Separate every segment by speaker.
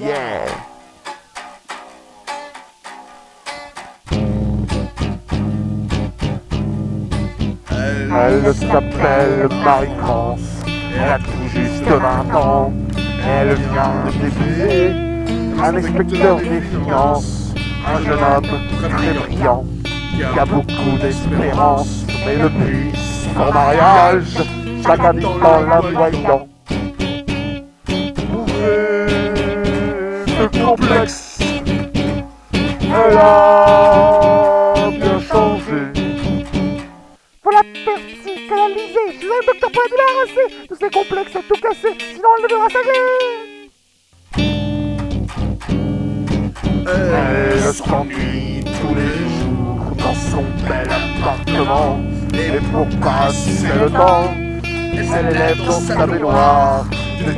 Speaker 1: Yeah. Elle s'appelle Marie-France, elle a tout juste 20 ans, elle vient d'épouser un inspecteur des finances, un jeune homme très brillant, qui a beaucoup d'espérance, mais depuis son mariage, chaque habitant la voyant. Complexe, elle a bien changé.
Speaker 2: Voilà, merci, canalisé. Je suis le docteur pour la débarrasser de ces complexes tout cassés, sinon elle devra s'agler.
Speaker 1: Elle s'ennuie tous les jours dans son bel appartement. Et pour passer le temps, elle élève dans sa baignoire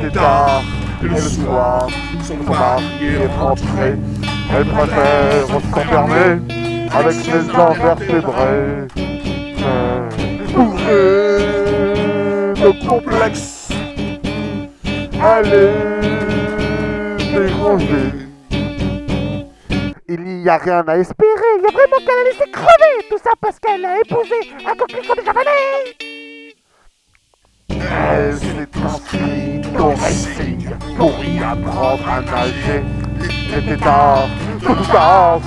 Speaker 1: des tard et le soir, son mari est rentré. Elle préfère s'enfermer avec ses invertébrés. Bourrée de complexe, elle est dérangée.
Speaker 2: Il n'y a rien à espérer, il y a vraiment qu'à la laisser crever Tout ça parce qu'elle a épousé un coquelicot de japonais
Speaker 1: Elle s'est inscrite pour y apprendre à nager. C'était tard, tout tard,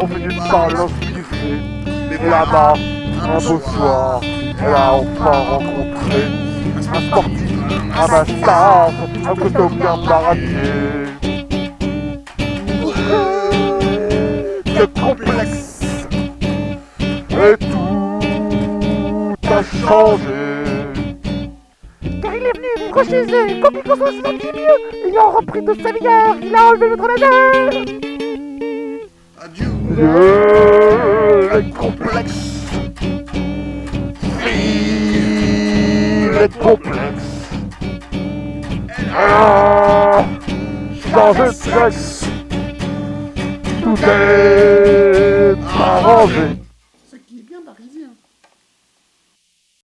Speaker 1: on finit par l'hospitaliser. Mais là-bas, un beau soir, elle a enfin rencontré un sportif, un bastard, un coteau bien baratier. Le complexe et tout a changé.
Speaker 2: Vivre chez eux, il se sentit mieux, repris toute sa vigueur, il a enlevé notre nageur
Speaker 1: Adieu les complexes Vive les complexes Ah de sexe Tout est arrangé